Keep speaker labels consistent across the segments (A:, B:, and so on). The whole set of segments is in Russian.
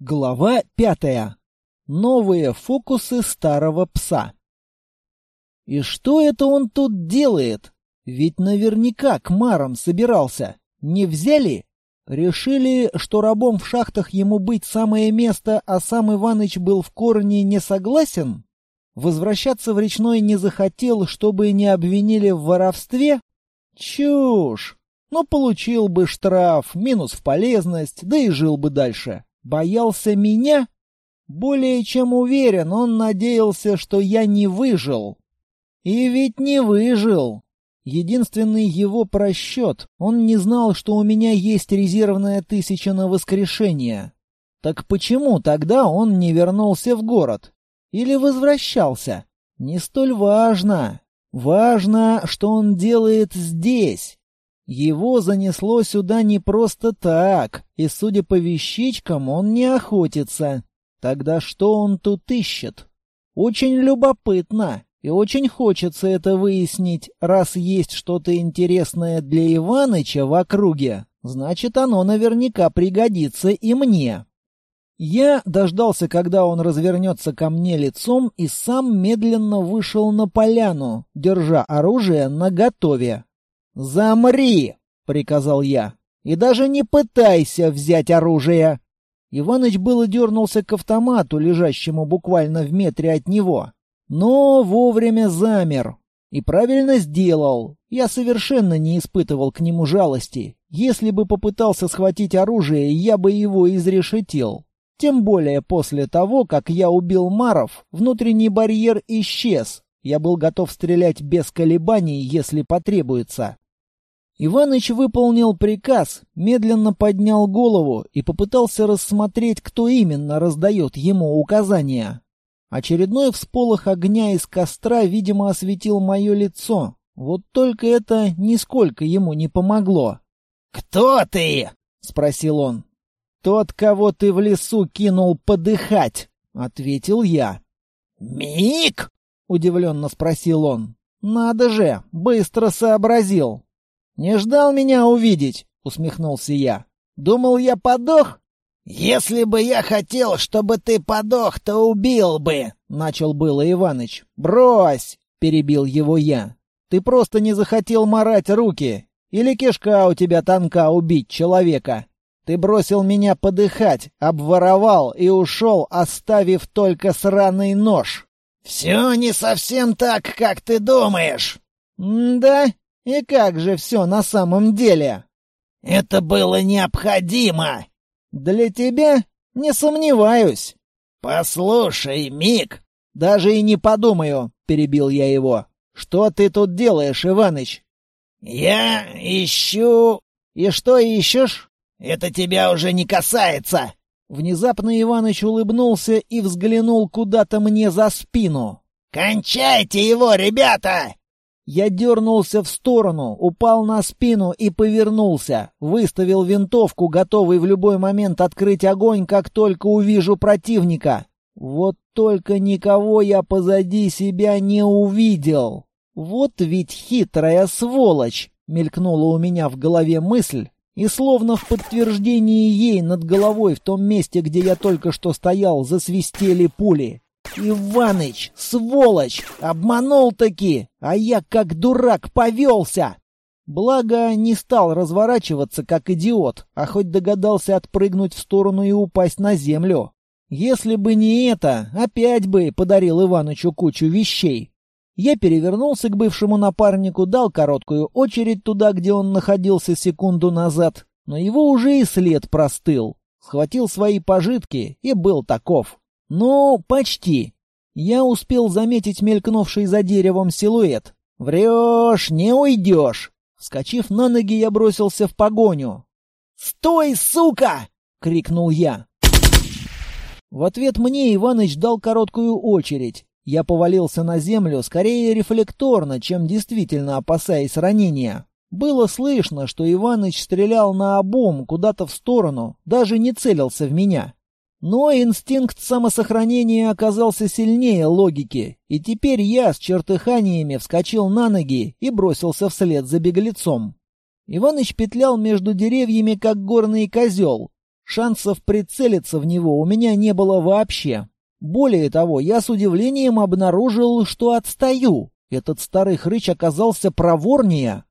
A: Глава пятая. Новые фокусы старого пса. И что это он тут делает? Ведь наверняка к марам собирался. Не взяли? Решили, что рабом в шахтах ему быть самое место, а сам Иваныч был в корне не согласен? Возвращаться в речной не захотел, чтобы не обвинили в воровстве? Чушь! Но получил бы штраф, минус в полезность, да и жил бы дальше. Боялся меня? Более чем уверен, он надеялся, что я не выжил. И ведь не выжил. Единственный его просчет. Он не знал, что у меня есть резервная тысяча на воскрешение. Так почему тогда он не вернулся в город? Или возвращался? Не столь важно. Важно, что он делает здесь. Его занесло сюда не просто так, и, судя по вещичкам, он не охотится. Тогда что он тут ищет? Очень любопытно, и очень хочется это выяснить. Раз есть что-то интересное для Иваныча в округе, значит, оно наверняка пригодится и мне. Я дождался, когда он развернется ко мне лицом, и сам медленно вышел на поляну, держа оружие наготове. «Замри!» — приказал я. «И даже не пытайся взять оружие!» Иваныч было дернулся к автомату, лежащему буквально в метре от него. Но вовремя замер. И правильно сделал. Я совершенно не испытывал к нему жалости. Если бы попытался схватить оружие, я бы его изрешетил. Тем более после того, как я убил Маров, внутренний барьер исчез. Я был готов стрелять без колебаний, если потребуется. Иваныч выполнил приказ, медленно поднял голову и попытался рассмотреть, кто именно раздает ему указания. Очередной всполох огня из костра, видимо, осветил мое лицо. Вот только это нисколько ему не помогло.
B: «Кто ты?» — спросил он.
A: «Тот, кого ты в лесу кинул подыхать», — ответил я.
B: «Мик?»
A: — удивленно спросил он. «Надо же, быстро сообразил. «Не ждал меня увидеть», — усмехнулся я. «Думал, я подох?»
B: «Если бы я хотел, чтобы ты подох, то убил бы», — начал было Иваныч.
A: «Брось!» — перебил его я. «Ты просто не захотел марать руки. Или кишка у тебя тонка убить человека. Ты бросил меня подыхать, обворовал и ушел, оставив только сраный нож».
B: «Все не совсем так, как ты думаешь».
A: «Да? И как же все на самом деле?
B: Это было необходимо.
A: Для тебя? Не сомневаюсь.
B: Послушай, Мик.
A: Даже и не подумаю, перебил я его. Что ты тут делаешь, Иваныч?
B: Я ищу...
A: И что ищешь?
B: Это тебя уже не касается.
A: Внезапно Иваныч улыбнулся и взглянул куда-то мне за спину.
B: «Кончайте его, ребята!
A: Я дернулся в сторону, упал на спину и повернулся. Выставил винтовку, готовый в любой момент открыть огонь, как только увижу противника. Вот только никого я позади себя не увидел. Вот ведь хитрая сволочь! Мелькнула у меня в голове мысль, и словно в подтверждении ей над головой в том месте, где я только что стоял, засвистели пули. Иваныч, сволочь, обманул-таки, а я как дурак повелся. Благо, не стал разворачиваться, как идиот, а хоть догадался отпрыгнуть в сторону и упасть на землю. Если бы не это, опять бы подарил Иванычу кучу вещей. Я перевернулся к бывшему напарнику, дал короткую очередь туда, где он находился секунду назад, но его уже и след простыл. Схватил свои пожитки и был таков. «Ну, почти. Я успел заметить мелькнувший за деревом силуэт. Врешь, не уйдешь!» Вскочив на ноги, я бросился в погоню.
B: «Стой, сука!» — крикнул я.
A: В ответ мне Иваныч дал короткую очередь. Я повалился на землю скорее рефлекторно, чем действительно опасаясь ранения. Было слышно, что Иваныч стрелял на обум куда-то в сторону, даже не целился в меня. Но инстинкт самосохранения оказался сильнее логики, и теперь я с чертыханиями вскочил на ноги и бросился вслед за беглецом. Иваныч петлял между деревьями, как горный козел. Шансов прицелиться в него у меня не было вообще. Более того, я с удивлением обнаружил, что отстаю. Этот старый хрыч оказался проворнее.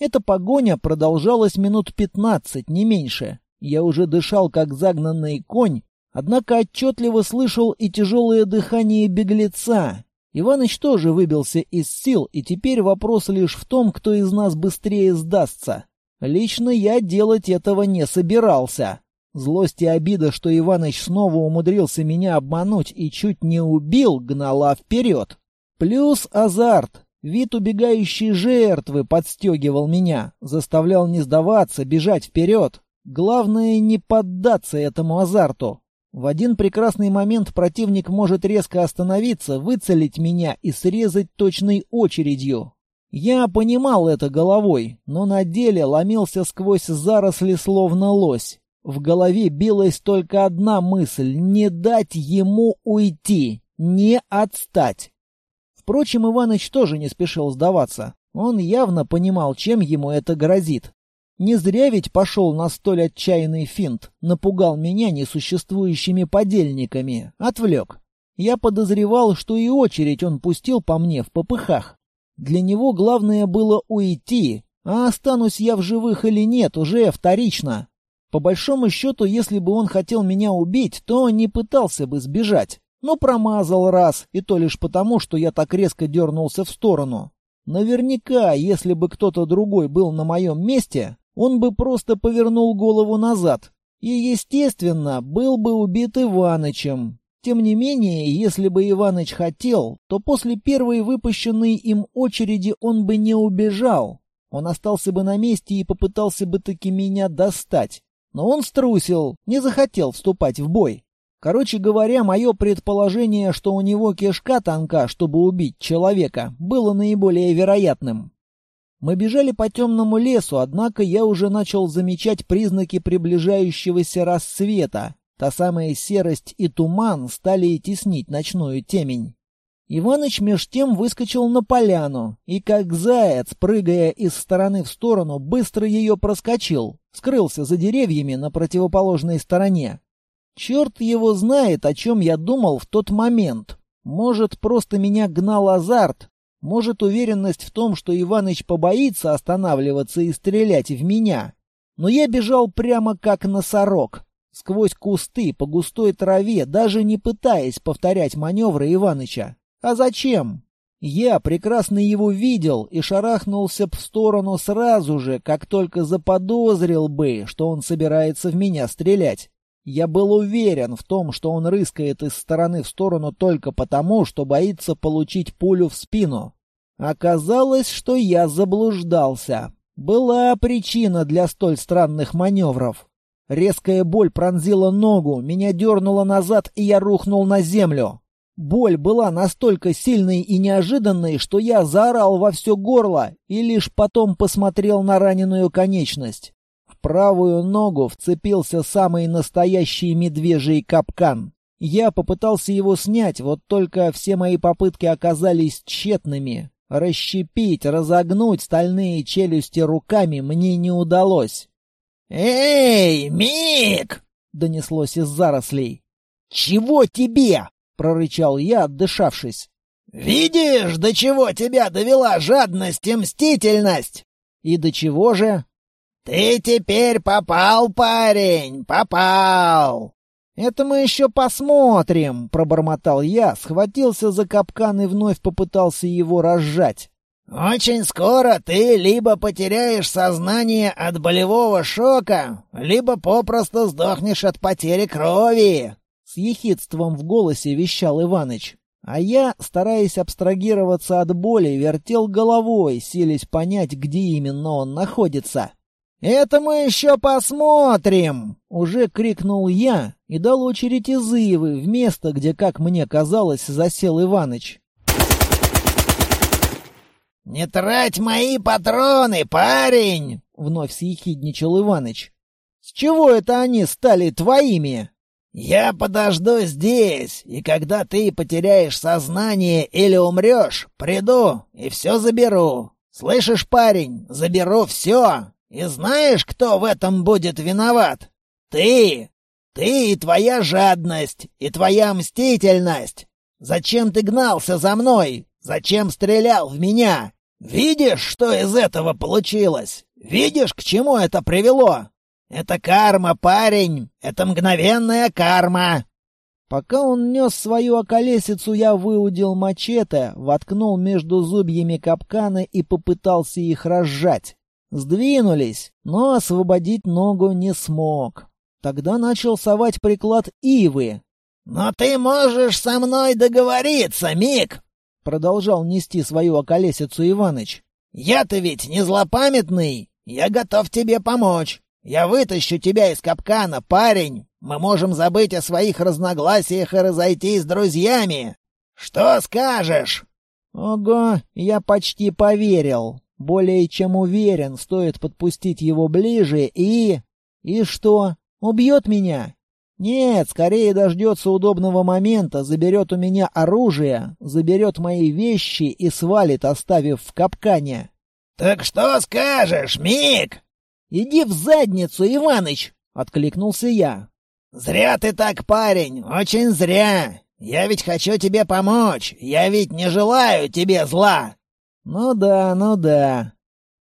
A: Эта погоня продолжалась минут пятнадцать, не меньше. Я уже дышал, как загнанный конь, однако отчетливо слышал и тяжелое дыхание беглеца. Иваныч тоже выбился из сил, и теперь вопрос лишь в том, кто из нас быстрее сдастся. Лично я делать этого не собирался. Злость и обида, что Иваныч снова умудрился меня обмануть и чуть не убил, гнала вперед. Плюс азарт. Вид убегающей жертвы подстегивал меня, заставлял не сдаваться, бежать вперед. Главное не поддаться этому азарту. В один прекрасный момент противник может резко остановиться, выцелить меня и срезать точной очередью. Я понимал это головой, но на деле ломился сквозь заросли словно лось. В голове билась только одна мысль — не дать ему уйти, не отстать. Впрочем, Иваныч тоже не спешил сдаваться. Он явно понимал, чем ему это грозит. Не зря ведь пошел на столь отчаянный финт, напугал меня несуществующими подельниками, отвлек. Я подозревал, что и очередь он пустил по мне в попыхах. Для него главное было уйти, а останусь я в живых или нет, уже вторично. По большому счету, если бы он хотел меня убить, то не пытался бы сбежать. Но промазал раз, и то лишь потому, что я так резко дернулся в сторону. Наверняка, если бы кто-то другой был на моем месте, он бы просто повернул голову назад. И, естественно, был бы убит Иванычем. Тем не менее, если бы Иваныч хотел, то после первой выпущенной им очереди он бы не убежал. Он остался бы на месте и попытался бы таки меня достать. Но он струсил, не захотел вступать в бой. Короче говоря, мое предположение, что у него кишка тонка, чтобы убить человека, было наиболее вероятным. Мы бежали по темному лесу, однако я уже начал замечать признаки приближающегося рассвета. Та самая серость и туман стали теснить ночную темень. Иваныч меж тем выскочил на поляну и, как заяц, прыгая из стороны в сторону, быстро ее проскочил, скрылся за деревьями на противоположной стороне. Черт его знает, о чем я думал в тот момент. Может, просто меня гнал азарт, может, уверенность в том, что Иваныч побоится останавливаться и стрелять в меня. Но я бежал прямо как носорог, сквозь кусты, по густой траве, даже не пытаясь повторять маневры Иваныча. А зачем? Я прекрасно его видел и шарахнулся в сторону сразу же, как только заподозрил бы, что он собирается в меня стрелять. Я был уверен в том, что он рыскает из стороны в сторону только потому, что боится получить пулю в спину. Оказалось, что я заблуждался. Была причина для столь странных маневров. Резкая боль пронзила ногу, меня дернуло назад, и я рухнул на землю. Боль была настолько сильной и неожиданной, что я заорал во все горло и лишь потом посмотрел на раненую конечность правую ногу вцепился самый настоящий медвежий капкан. Я попытался его снять, вот только все мои попытки оказались тщетными. Расщепить, разогнуть стальные челюсти руками мне не удалось.
B: «Эй, Мик!» — донеслось из зарослей.
A: «Чего тебе?» — прорычал я, отдышавшись.
B: «Видишь, до чего тебя довела жадность и мстительность?»
A: «И до чего же?»
B: «Ты теперь попал, парень, попал!»
A: «Это мы еще посмотрим», — пробормотал я, схватился за капкан и вновь попытался его разжать.
B: «Очень скоро ты либо потеряешь сознание от болевого шока, либо попросту сдохнешь от потери крови», —
A: с ехидством в голосе вещал Иваныч. А я, стараясь абстрагироваться от боли, вертел головой, силясь понять, где именно он находится. «Это мы еще посмотрим!» — уже крикнул я и дал очередь из Ивы в место, где, как мне казалось, засел Иваныч.
B: «Не трать мои патроны, парень!»
A: — вновь съехидничал Иваныч. «С чего это они стали твоими?»
B: «Я подожду здесь, и когда ты потеряешь сознание или умрешь, приду и все заберу. Слышишь, парень, заберу все, и знаешь, кто в этом будет виноват? Ты! Ты и твоя жадность, и твоя мстительность! Зачем ты гнался за мной? Зачем стрелял в меня? Видишь, что из этого получилось? Видишь, к чему это привело? Это карма, парень! Это мгновенная карма!»
A: Пока он нес свою околесицу, я выудил мачете, воткнул между зубьями капканы и попытался их разжать. Сдвинулись, но освободить ногу не смог. Тогда начал совать приклад ивы.
B: «Но ты можешь со мной договориться, Мик!»
A: Продолжал нести свою околесицу Иваныч.
B: «Я-то ведь не злопамятный. Я готов тебе помочь. Я вытащу тебя из капкана, парень. Мы можем забыть о своих разногласиях и разойтись с друзьями. Что скажешь?»
A: «Ого, я почти поверил. Более чем уверен, стоит подпустить его ближе и... И что, убьет меня? Нет, скорее дождется удобного момента, заберет у меня оружие, заберет мои вещи и свалит, оставив в капкане».
B: «Так что скажешь, Мик?»
A: «Иди в задницу, Иваныч!» — откликнулся я.
B: «Зря ты так, парень, очень зря. Я ведь хочу тебе помочь, я ведь не желаю тебе зла».
A: «Ну да, ну да».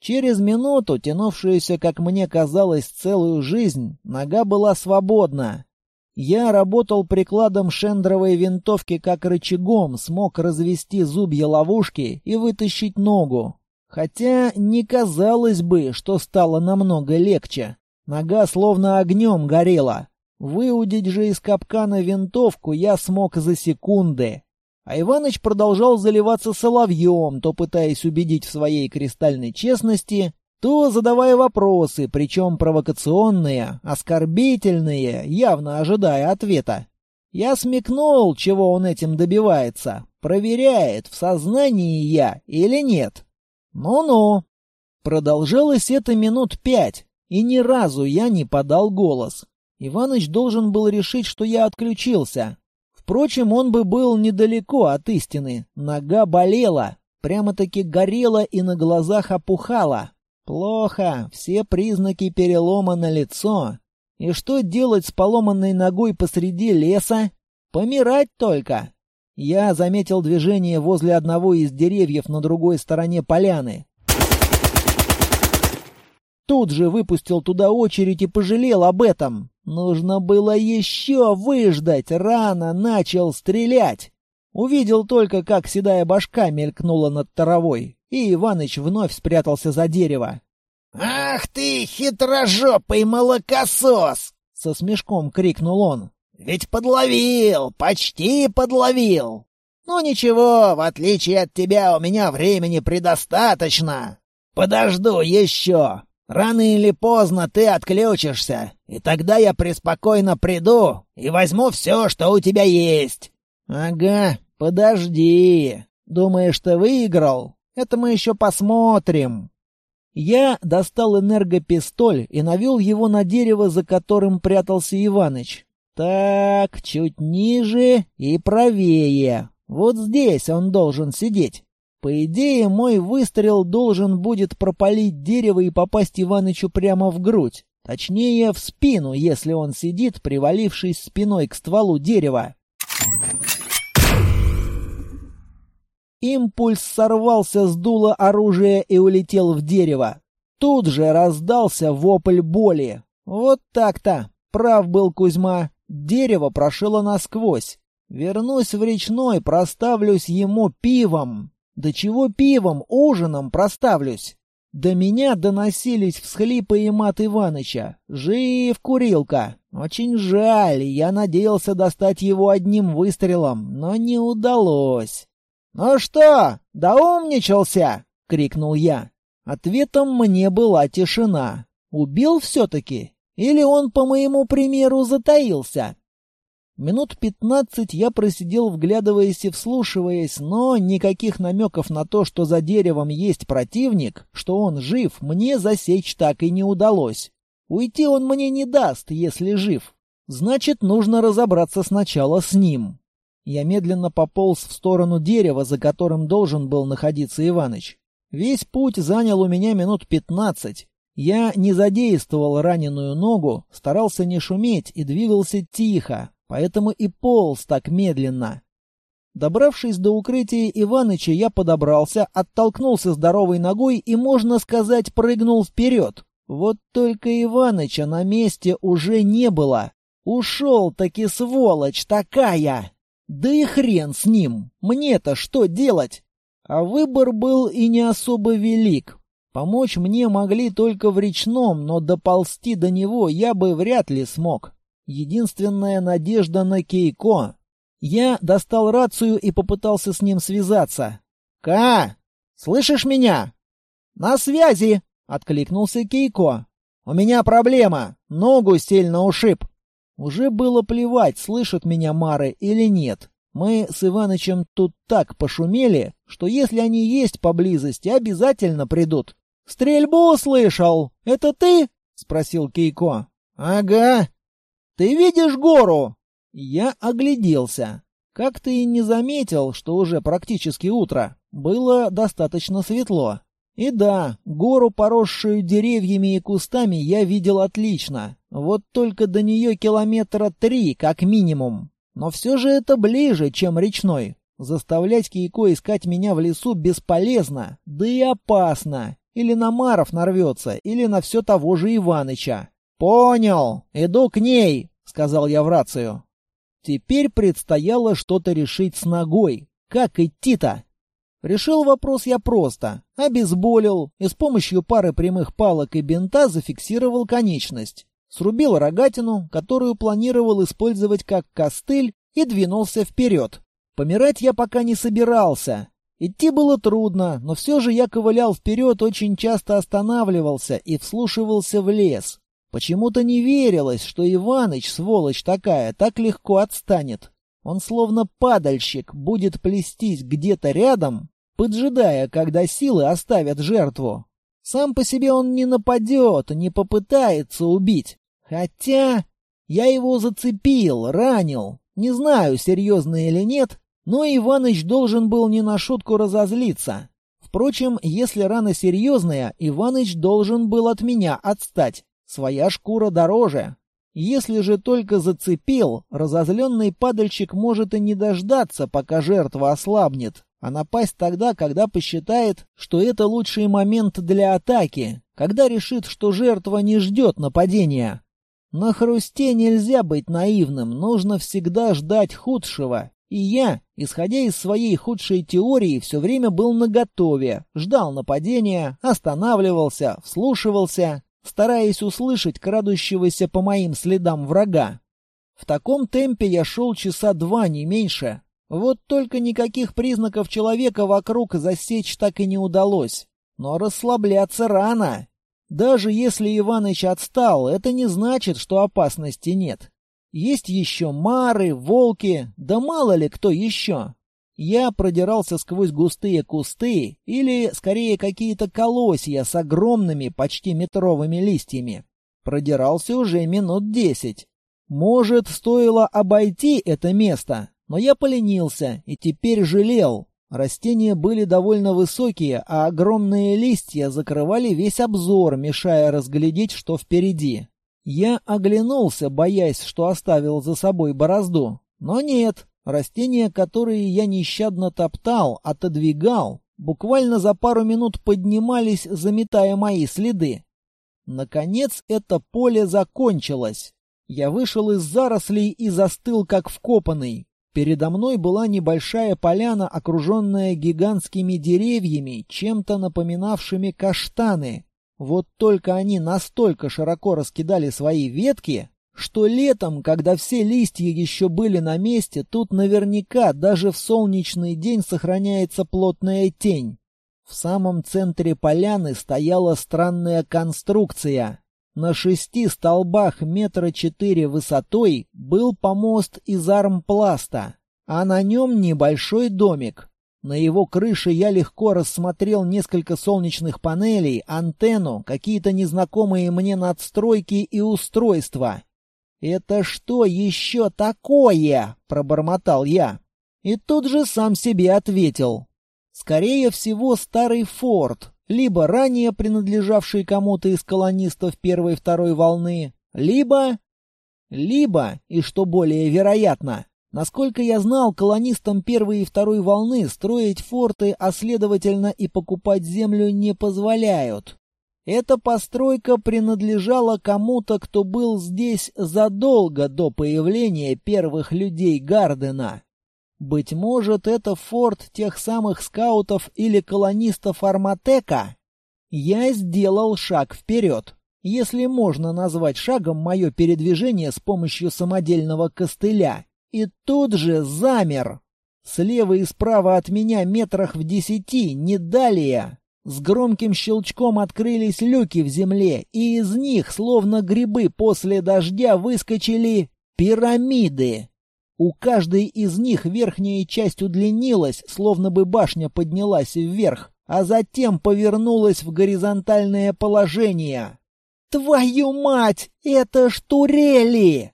A: Через минуту, тянувшуюся, как мне казалось, целую жизнь, нога была свободна. Я работал прикладом шендровой винтовки как рычагом, смог развести зубья ловушки и вытащить ногу. Хотя не казалось бы, что стало намного легче. Нога словно огнем горела. Выудить же из капкана винтовку я смог за секунды. А Иваныч продолжал заливаться соловьем, то пытаясь убедить в своей кристальной честности, то задавая вопросы, причем провокационные, оскорбительные, явно ожидая ответа. Я смекнул, чего он этим добивается, проверяет, в сознании я или нет. Ну-ну. Продолжалось это минут пять, и ни разу я не подал голос. Иваныч должен был решить, что я отключился. Впрочем, он бы был недалеко от истины. Нога болела, прямо-таки горела и на глазах опухала. Плохо, все признаки перелома на лицо. И что делать с поломанной ногой посреди леса? Помирать только. Я заметил движение возле одного из деревьев на другой стороне поляны. Тут же выпустил туда очередь и пожалел об этом. Нужно было еще выждать, рано начал стрелять. Увидел только, как седая башка мелькнула над таровой, и Иваныч вновь спрятался за дерево.
B: «Ах ты, хитрожопый молокосос!» — со смешком крикнул он. «Ведь подловил, почти подловил. Ну ничего, в отличие от тебя у меня времени предостаточно. Подожду еще. Рано или поздно ты отключишься, и тогда я преспокойно приду и возьму все, что у тебя есть».
A: «Ага, подожди. Думаешь, ты выиграл? Это мы еще посмотрим». Я достал энергопистоль и навел его на дерево, за которым прятался Иваныч. Так, чуть ниже и правее. Вот здесь он должен сидеть. По идее, мой выстрел должен будет пропалить дерево и попасть Иванычу прямо в грудь. Точнее, в спину, если он сидит, привалившись спиной к стволу дерева. Импульс сорвался с дула оружия и улетел в дерево. Тут же раздался вопль боли. Вот так-то. Прав был Кузьма. Дерево прошило насквозь. Вернусь в речной, проставлюсь ему пивом. Да чего пивом, ужином проставлюсь? До меня доносились всхлипы и мат Иваныча. Жив курилка. Очень жаль, я надеялся достать его одним выстрелом, но не удалось. «Ну что, доумничался?» — крикнул я. Ответом мне была тишина. Убил все-таки? Или он, по моему примеру, затаился? Минут пятнадцать я просидел, вглядываясь и вслушиваясь, но никаких намеков на то, что за деревом есть противник, что он жив, мне засечь так и не удалось. Уйти он мне не даст, если жив. Значит, нужно разобраться сначала с ним. Я медленно пополз в сторону дерева, за которым должен был находиться Иваныч. Весь путь занял у меня минут пятнадцать. Я не задействовал раненую ногу, старался не шуметь и двигался тихо, поэтому и полз так медленно. Добравшись до укрытия Иваныча, я подобрался, оттолкнулся здоровой ногой и, можно сказать, прыгнул вперед. Вот только Иваныча на месте уже не было. Ушел таки сволочь такая! Да и хрен с ним! Мне-то что делать? А выбор был и не особо велик. Помочь мне могли только в речном, но доползти до него я бы вряд ли смог. Единственная надежда на Кейко. Я достал рацию и попытался с ним связаться. «Ка! Слышишь меня?» «На связи!» — откликнулся Кейко. «У меня проблема. Ногу сильно ушиб». Уже было плевать, слышат меня Мары или нет. Мы с Иванычем тут так пошумели, что если они есть поблизости, обязательно придут. «Стрельбу слышал! Это ты?» — спросил Кейко. «Ага». «Ты видишь гору?» Я огляделся. Как ты и не заметил, что уже практически утро. Было достаточно светло. И да, гору, поросшую деревьями и кустами, я видел отлично. Вот только до нее километра три, как минимум. Но все же это ближе, чем речной. Заставлять Кейко искать меня в лесу бесполезно, да и опасно. Или на Маров нарвется, или на все того же Иваныча. «Понял, иду к ней», — сказал я в рацию. Теперь предстояло что-то решить с ногой. Как идти-то? Решил вопрос я просто. Обезболил и с помощью пары прямых палок и бинта зафиксировал конечность. Срубил рогатину, которую планировал использовать как костыль, и двинулся вперед. Помирать я пока не собирался. Идти было трудно, но все же я ковылял вперед, очень часто останавливался и вслушивался в лес. Почему-то не верилось, что Иваныч, сволочь такая, так легко отстанет. Он словно падальщик будет плестись где-то рядом, поджидая, когда силы оставят жертву. Сам по себе он не нападет, не попытается убить. Хотя я его зацепил, ранил. Не знаю, серьезно или нет, но Иваныч должен был не на шутку разозлиться. Впрочем, если рана серьезная, Иваныч должен был от меня отстать. Своя шкура дороже. Если же только зацепил, разозленный падальщик может и не дождаться, пока жертва ослабнет, а напасть тогда, когда посчитает, что это лучший момент для атаки, когда решит, что жертва не ждет нападения. На хрусте нельзя быть наивным, нужно всегда ждать худшего и я, исходя из своей худшей теории, все время был наготове, ждал нападения, останавливался, вслушивался, стараясь услышать крадущегося по моим следам врага. В таком темпе я шел часа два, не меньше. Вот только никаких признаков человека вокруг засечь так и не удалось. Но расслабляться рано. Даже если Иваныч отстал, это не значит, что опасности нет. Есть еще мары, волки, да мало ли кто еще. Я продирался сквозь густые кусты или, скорее, какие-то колосья с огромными, почти метровыми листьями. Продирался уже минут десять. Может, стоило обойти это место, но я поленился и теперь жалел. Растения были довольно высокие, а огромные листья закрывали весь обзор, мешая разглядеть, что впереди. Я оглянулся, боясь, что оставил за собой борозду. Но нет, растения, которые я нещадно топтал, отодвигал, буквально за пару минут поднимались, заметая мои следы. Наконец это поле закончилось. Я вышел из зарослей и застыл, как вкопанный. Передо мной была небольшая поляна, окруженная гигантскими деревьями, чем-то напоминавшими каштаны. Вот только они настолько широко раскидали свои ветки, что летом, когда все листья еще были на месте, тут наверняка даже в солнечный день сохраняется плотная тень. В самом центре поляны стояла странная конструкция. На шести столбах метра четыре высотой был помост из армпласта, а на нем небольшой домик. На его крыше я легко рассмотрел несколько солнечных панелей, антенну, какие-то незнакомые мне надстройки и устройства. «Это что еще такое?» — пробормотал я. И тут же сам себе ответил. «Скорее всего, старый форт. либо ранее принадлежавший кому-то из колонистов первой и второй волны, либо... Либо, и что более вероятно, насколько я знал, колонистам первой и второй волны строить форты, а следовательно и покупать землю не позволяют. Эта постройка принадлежала кому-то, кто был здесь задолго до появления первых людей Гардена. Быть может, это форт тех самых скаутов или колонистов Арматека? Я сделал шаг вперед. Если можно назвать шагом мое передвижение с помощью самодельного костыля. И тут же замер. Слева и справа от меня метрах в десяти, не далее. С громким щелчком открылись люки в земле, и из них, словно грибы после дождя, выскочили пирамиды. У каждой из них верхняя часть удлинилась, словно бы башня поднялась вверх, а затем повернулась в горизонтальное положение. «Твою мать! Это ж турели!»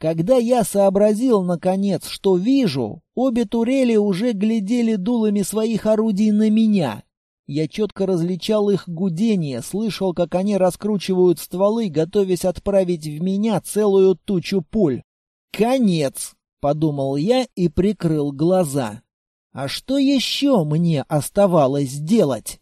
A: Когда я сообразил, наконец, что вижу, обе турели уже глядели дулами своих орудий на меня. Я четко различал их гудение, слышал, как они раскручивают стволы, готовясь отправить в меня целую тучу пуль. Конец! подумал я и прикрыл глаза. А что еще мне оставалось делать?